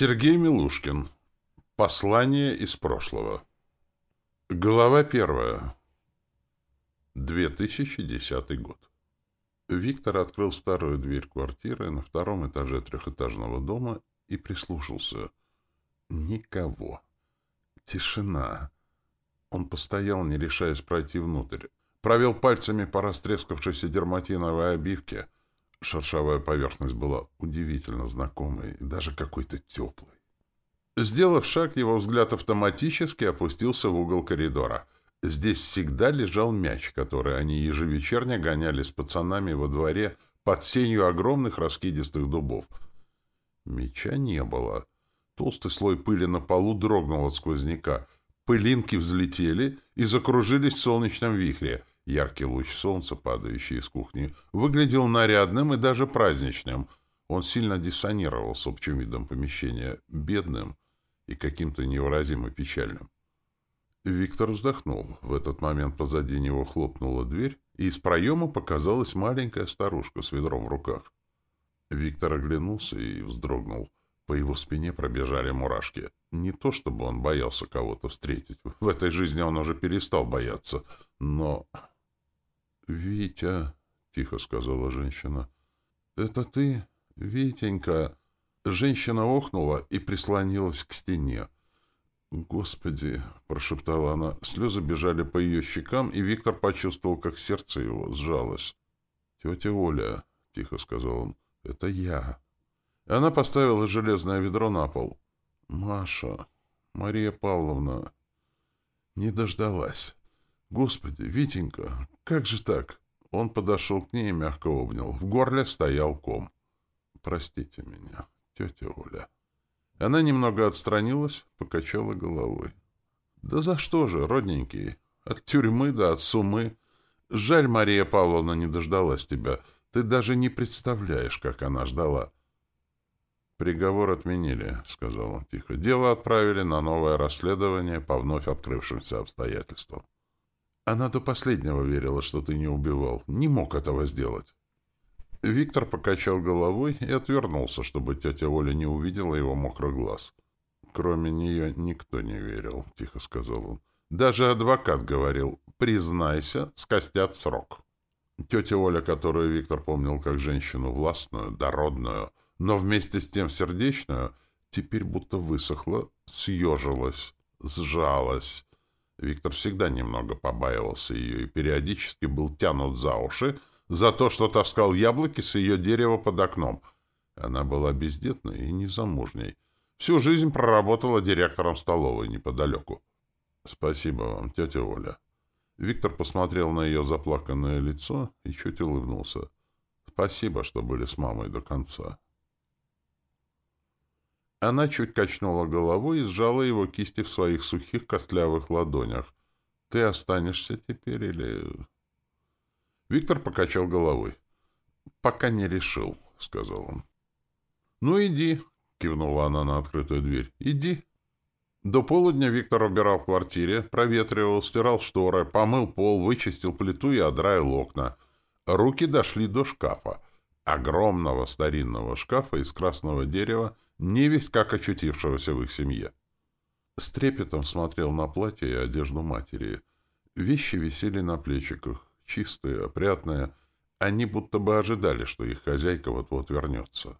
Сергей Милушкин. Послание из прошлого. Глава первая. 2010 год. Виктор открыл старую дверь квартиры на втором этаже трехэтажного дома и прислушался. Никого. Тишина. Он постоял, не решаясь пройти внутрь. Провел пальцами по растрескавшейся дерматиновой обивке — Шершавая поверхность была удивительно знакомой и даже какой-то теплой. Сделав шаг, его взгляд автоматически опустился в угол коридора. Здесь всегда лежал мяч, который они ежевечерне гоняли с пацанами во дворе под сенью огромных раскидистых дубов. Мяча не было. Толстый слой пыли на полу дрогнул от сквозняка. Пылинки взлетели и закружились в солнечном вихре — Яркий луч солнца, падающий из кухни, выглядел нарядным и даже праздничным. Он сильно диссонировал с общим видом помещения, бедным и каким-то невыразимо печальным. Виктор вздохнул. В этот момент позади него хлопнула дверь, и из проема показалась маленькая старушка с ведром в руках. Виктор оглянулся и вздрогнул. По его спине пробежали мурашки. Не то чтобы он боялся кого-то встретить. В этой жизни он уже перестал бояться. Но «Витя», — тихо сказала женщина, — «это ты, Витенька?» Женщина охнула и прислонилась к стене. «Господи!» — прошептала она. Слезы бежали по ее щекам, и Виктор почувствовал, как сердце его сжалось. «Тетя Оля», — тихо сказал он, — «это я». Она поставила железное ведро на пол. «Маша, Мария Павловна, не дождалась». «Господи, Витенька, как же так?» Он подошел к ней и мягко обнял. В горле стоял ком. «Простите меня, тетя Оля». Она немного отстранилась, покачала головой. «Да за что же, родненький? От тюрьмы да от сумы. Жаль, Мария Павловна не дождалась тебя. Ты даже не представляешь, как она ждала». «Приговор отменили», — сказал он тихо. «Дело отправили на новое расследование по вновь открывшимся обстоятельствам». Она до последнего верила, что ты не убивал. Не мог этого сделать. Виктор покачал головой и отвернулся, чтобы тетя Оля не увидела его мокрый глаз. «Кроме нее никто не верил», — тихо сказал он. «Даже адвокат говорил, признайся, скостят срок». Тетя Оля, которую Виктор помнил как женщину властную, дородную, но вместе с тем сердечную, теперь будто высохла, съежилась, сжалась, Виктор всегда немного побаивался ее и периодически был тянут за уши за то, что таскал яблоки с ее дерева под окном. Она была бездетной и незамужней. Всю жизнь проработала директором столовой неподалеку. — Спасибо вам, тетя Оля. Виктор посмотрел на ее заплаканное лицо и чуть улыбнулся. — Спасибо, что были с мамой до конца. Она чуть качнула головой и сжала его кисти в своих сухих костлявых ладонях. «Ты останешься теперь или...» Виктор покачал головой. «Пока не решил», — сказал он. «Ну, иди», — кивнула она на открытую дверь. «Иди». До полудня Виктор убирал в квартире, проветривал, стирал шторы, помыл пол, вычистил плиту и одраил окна. Руки дошли до шкафа. Огромного старинного шкафа из красного дерева, невесть как очутившегося в их семье. С трепетом смотрел на платье и одежду матери. Вещи висели на плечиках, чистые, опрятные. Они будто бы ожидали, что их хозяйка вот-вот вернется.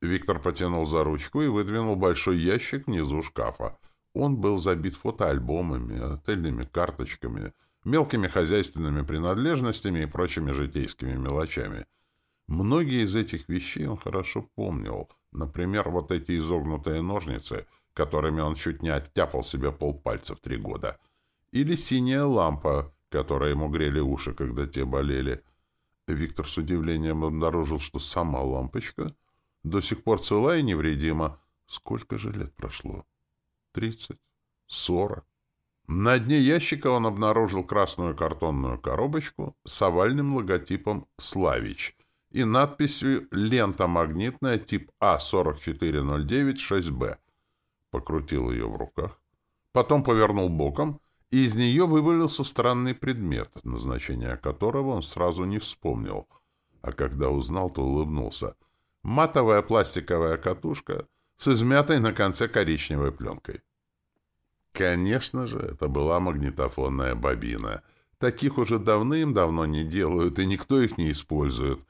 Виктор потянул за ручку и выдвинул большой ящик внизу шкафа. Он был забит фотоальбомами, отельными карточками, мелкими хозяйственными принадлежностями и прочими житейскими мелочами. Многие из этих вещей он хорошо помнил — Например, вот эти изогнутые ножницы, которыми он чуть не оттяпал себе полпальца в три года. Или синяя лампа, которая ему грели уши, когда те болели. Виктор с удивлением обнаружил, что сама лампочка до сих пор цела и невредима. Сколько же лет прошло? Тридцать? Сорок? На дне ящика он обнаружил красную картонную коробочку с овальным логотипом «Славич», и надписью «Лента магнитная тип А44096Б». Покрутил ее в руках, потом повернул боком, и из нее вывалился странный предмет, назначение которого он сразу не вспомнил, а когда узнал, то улыбнулся. Матовая пластиковая катушка с измятой на конце коричневой пленкой. Конечно же, это была магнитофонная бобина. Таких уже давным-давно не делают, и никто их не использует.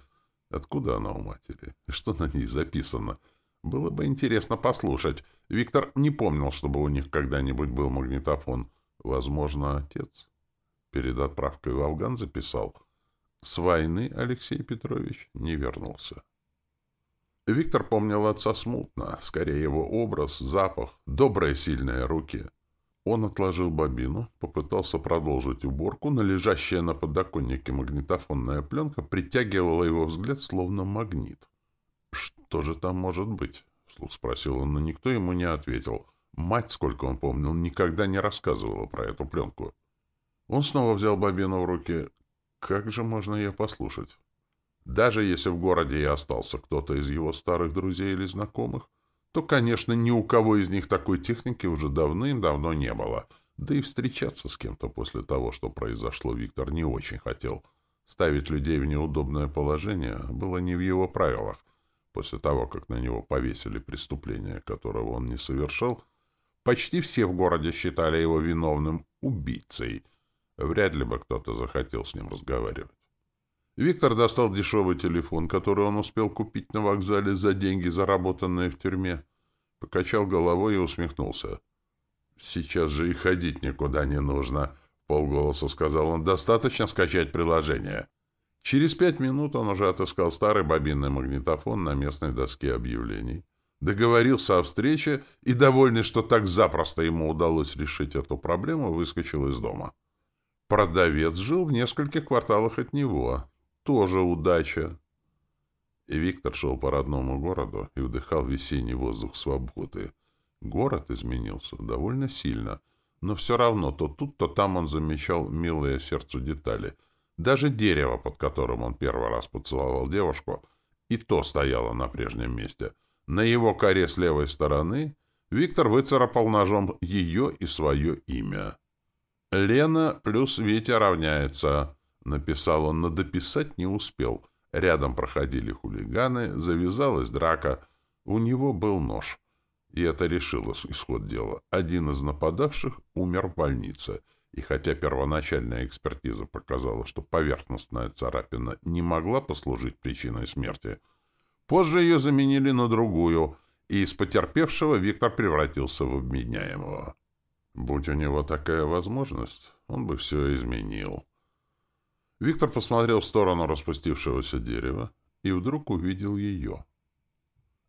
Откуда она у матери? Что на ней записано? Было бы интересно послушать. Виктор не помнил, чтобы у них когда-нибудь был магнитофон. Возможно, отец перед отправкой в Афган записал. С войны Алексей Петрович не вернулся. Виктор помнил отца смутно, скорее его образ, запах, добрые сильные руки — он отложил бобину, попытался продолжить уборку, но лежащая на подоконнике магнитофонная пленка притягивала его взгляд словно магнит. «Что же там может быть?» — вслух спросил он, но никто ему не ответил. Мать, сколько он помнил, никогда не рассказывала про эту пленку. Он снова взял бобину в руки. Как же можно ее послушать? Даже если в городе и остался кто-то из его старых друзей или знакомых, то, конечно, ни у кого из них такой техники уже давным-давно не было. Да и встречаться с кем-то после того, что произошло, Виктор не очень хотел. Ставить людей в неудобное положение было не в его правилах. После того, как на него повесили преступление, которого он не совершал, почти все в городе считали его виновным убийцей. Вряд ли бы кто-то захотел с ним разговаривать. Виктор достал дешевый телефон, который он успел купить на вокзале за деньги, заработанные в тюрьме, покачал головой и усмехнулся. «Сейчас же и ходить никуда не нужно», — полголоса сказал он. «Достаточно скачать приложение». Через пять минут он уже отыскал старый бобинный магнитофон на местной доске объявлений, договорился о встрече и, довольный, что так запросто ему удалось решить эту проблему, выскочил из дома. Продавец жил в нескольких кварталах от него тоже удача. И Виктор шел по родному городу и вдыхал весенний воздух свободы. Город изменился довольно сильно, но все равно то тут, то там он замечал милые сердцу детали. Даже дерево, под которым он первый раз поцеловал девушку, и то стояло на прежнем месте. На его коре с левой стороны Виктор выцарапал ножом ее и свое имя. «Лена плюс Витя равняется...» Написал он, но дописать не успел. Рядом проходили хулиганы, завязалась драка. У него был нож. И это решило исход дела. Один из нападавших умер в больнице. И хотя первоначальная экспертиза показала, что поверхностная царапина не могла послужить причиной смерти, позже ее заменили на другую, и из потерпевшего Виктор превратился в обменяемого. Будь у него такая возможность, он бы все изменил. Виктор посмотрел в сторону распустившегося дерева и вдруг увидел ее.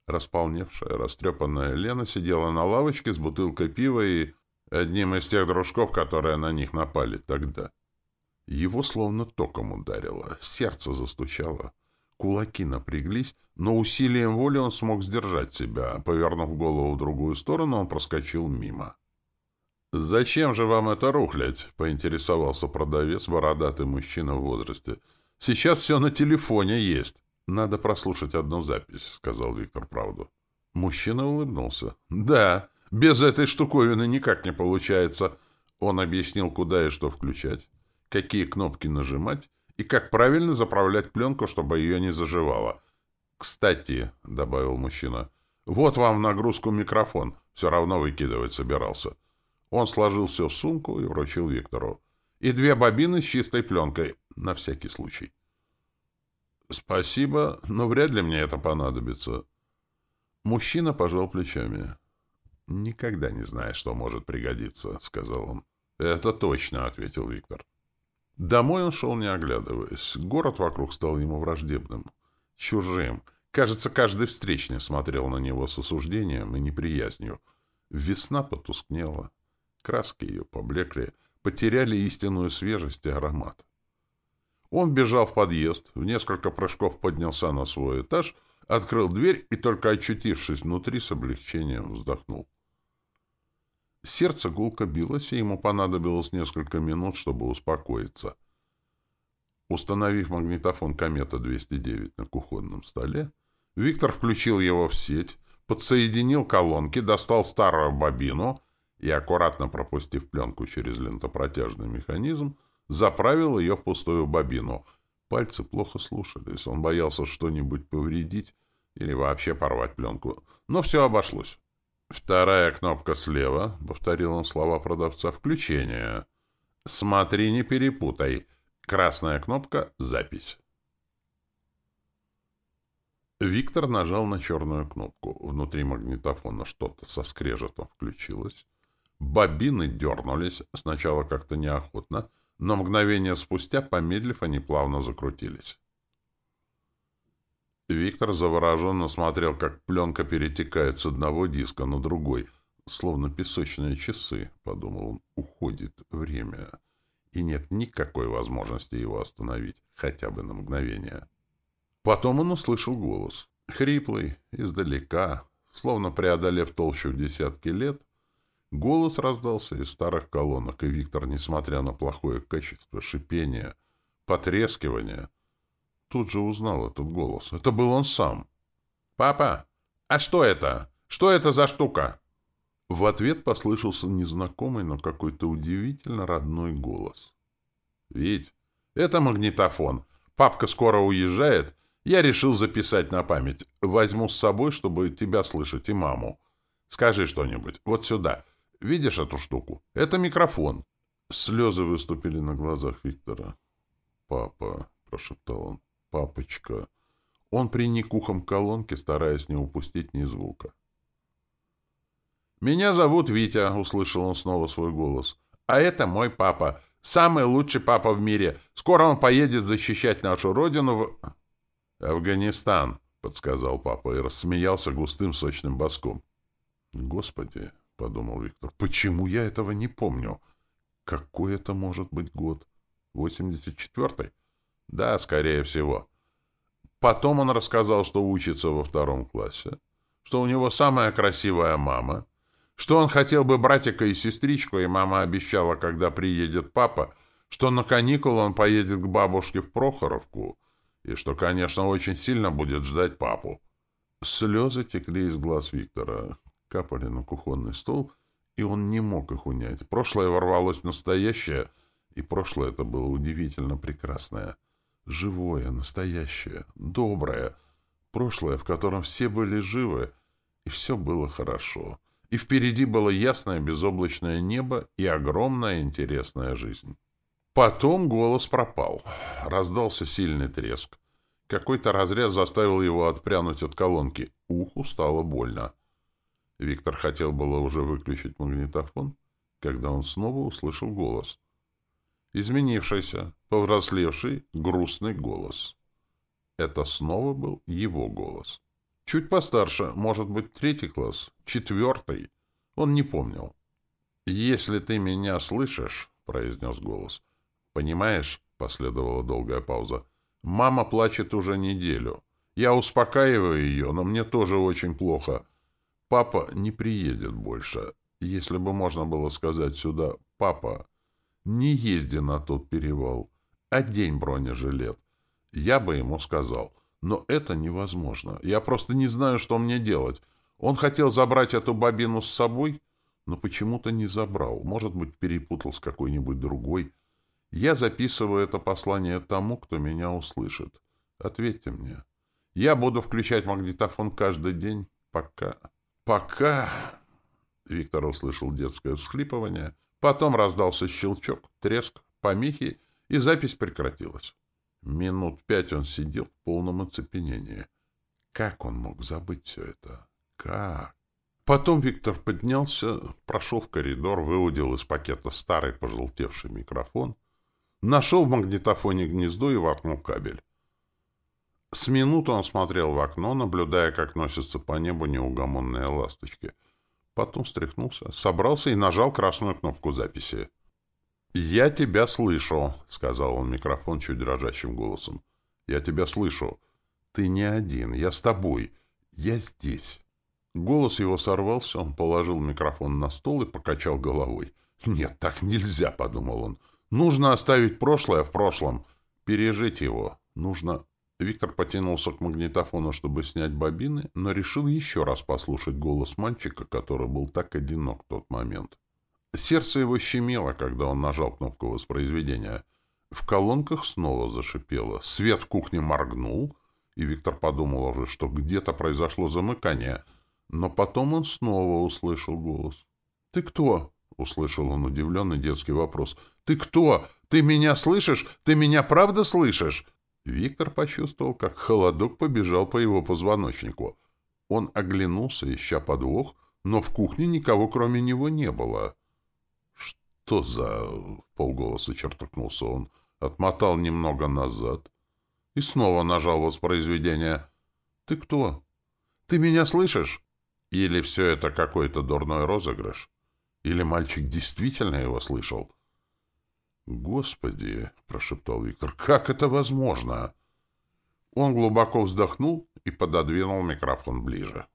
Располневшая, растрепанная Лена сидела на лавочке с бутылкой пива и одним из тех дружков, которые на них напали тогда. Его словно током ударило, сердце застучало, кулаки напряглись, но усилием воли он смог сдержать себя. Повернув голову в другую сторону, он проскочил мимо. «Зачем же вам это рухлядь?» — поинтересовался продавец, бородатый мужчина в возрасте. «Сейчас все на телефоне есть». «Надо прослушать одну запись», — сказал Виктор правду. Мужчина улыбнулся. «Да, без этой штуковины никак не получается». Он объяснил, куда и что включать, какие кнопки нажимать и как правильно заправлять пленку, чтобы ее не заживало. «Кстати», — добавил мужчина, — «вот вам в нагрузку микрофон. Все равно выкидывать собирался». Он сложил все в сумку и вручил Виктору. И две бобины с чистой пленкой, на всякий случай. «Спасибо, но вряд ли мне это понадобится». Мужчина пожал плечами. «Никогда не знаешь, что может пригодиться», — сказал он. «Это точно», — ответил Виктор. Домой он шел, не оглядываясь. Город вокруг стал ему враждебным, чужим. Кажется, каждый встречный смотрел на него с осуждением и неприязнью. Весна потускнела. Краски ее поблекли, потеряли истинную свежесть и аромат. Он бежал в подъезд, в несколько прыжков поднялся на свой этаж, открыл дверь и, только очутившись внутри, с облегчением вздохнул. Сердце гулко билось, и ему понадобилось несколько минут, чтобы успокоиться. Установив магнитофон «Комета-209» на кухонном столе, Виктор включил его в сеть, подсоединил колонки, достал старую бобину — и, аккуратно пропустив пленку через лентопротяжный механизм, заправил ее в пустую бобину. Пальцы плохо слушались, он боялся что-нибудь повредить, или вообще порвать пленку. Но все обошлось. «Вторая кнопка слева», — повторил он слова продавца, — «включение». «Смотри, не перепутай. Красная кнопка — запись». Виктор нажал на черную кнопку. Внутри магнитофона что-то со скрежетом включилось. Бобины дернулись, сначала как-то неохотно, но мгновение спустя, помедлив, они плавно закрутились. Виктор завороженно смотрел, как пленка перетекает с одного диска на другой, словно песочные часы, — подумал он, — уходит время, и нет никакой возможности его остановить, хотя бы на мгновение. Потом он услышал голос, хриплый, издалека, словно преодолев толщу десятки лет, голос раздался из старых колонок, и Виктор, несмотря на плохое качество шипения, потрескивания, — Тут же узнал этот голос. Это был он сам. «Папа, а что это? Что это за штука?» В ответ послышался незнакомый, но какой-то удивительно родной голос. «Вить, это магнитофон. Папка скоро уезжает. Я решил записать на память. Возьму с собой, чтобы тебя слышать и маму. Скажи что-нибудь. Вот сюда. Видишь эту штуку? Это микрофон». Слезы выступили на глазах Виктора. «Папа», — прошептал он, папочка. Он приник ухом к колонке, стараясь не упустить ни звука. «Меня зовут Витя», — услышал он снова свой голос. «А это мой папа. Самый лучший папа в мире. Скоро он поедет защищать нашу родину в...» «Афганистан», — подсказал папа и рассмеялся густым сочным боском. «Господи», — подумал Виктор, — «почему я этого не помню? Какой это может быть год? Восемьдесят четвертый? Да, скорее всего. Потом он рассказал, что учится во втором классе, что у него самая красивая мама, что он хотел бы братика и сестричку, и мама обещала, когда приедет папа, что на каникулы он поедет к бабушке в Прохоровку, и что, конечно, очень сильно будет ждать папу. Слезы текли из глаз Виктора, капали на кухонный стол, и он не мог их унять. Прошлое ворвалось в настоящее, и прошлое это было удивительно прекрасное — Живое, настоящее, доброе. Прошлое, в котором все были живы, и все было хорошо. И впереди было ясное безоблачное небо и огромная интересная жизнь. Потом голос пропал. Раздался сильный треск. Какой-то разряд заставил его отпрянуть от колонки. Уху стало больно. Виктор хотел было уже выключить магнитофон, когда он снова услышал голос — изменившийся, повзрослевший, грустный голос. Это снова был его голос. Чуть постарше, может быть, третий класс, четвертый. Он не помнил. «Если ты меня слышишь», — произнес голос. «Понимаешь?» — последовала долгая пауза. «Мама плачет уже неделю. Я успокаиваю ее, но мне тоже очень плохо. Папа не приедет больше. Если бы можно было сказать сюда «папа», не езди на тот перевал. Одень бронежилет. Я бы ему сказал. Но это невозможно. Я просто не знаю, что мне делать. Он хотел забрать эту бабину с собой, но почему-то не забрал. Может быть, перепутал с какой-нибудь другой. Я записываю это послание тому, кто меня услышит. Ответьте мне. Я буду включать магнитофон каждый день, пока... Пока... Виктор услышал детское всхлипывание — Потом раздался щелчок, треск, помехи, и запись прекратилась. Минут пять он сидел в полном оцепенении. Как он мог забыть все это? Как? Потом Виктор поднялся, прошел в коридор, выудил из пакета старый пожелтевший микрофон, нашел в магнитофоне гнездо и воткнул кабель. С минуту он смотрел в окно, наблюдая, как носятся по небу неугомонные ласточки — Потом встряхнулся, собрался и нажал красную кнопку записи. «Я тебя слышу», — сказал он микрофон чуть дрожащим голосом. «Я тебя слышу. Ты не один. Я с тобой. Я здесь». Голос его сорвался, он положил микрофон на стол и покачал головой. «Нет, так нельзя», — подумал он. «Нужно оставить прошлое в прошлом. Пережить его. Нужно Виктор потянулся к магнитофону, чтобы снять бобины, но решил еще раз послушать голос мальчика, который был так одинок в тот момент. Сердце его щемело, когда он нажал кнопку воспроизведения. В колонках снова зашипело. Свет в кухне моргнул, и Виктор подумал уже, что где-то произошло замыкание, но потом он снова услышал голос. «Ты кто?» — услышал он удивленный детский вопрос. «Ты кто? Ты меня слышишь? Ты меня правда слышишь?» Виктор почувствовал, как холодок побежал по его позвоночнику. Он оглянулся, ища подвох, но в кухне никого кроме него не было. «Что за...» — полголоса чертыкнулся он. Отмотал немного назад и снова нажал воспроизведение. «Ты кто? Ты меня слышишь? Или все это какой-то дурной розыгрыш? Или мальчик действительно его слышал?» «Господи!» — прошептал Виктор. «Как это возможно?» Он глубоко вздохнул и пододвинул микрофон ближе.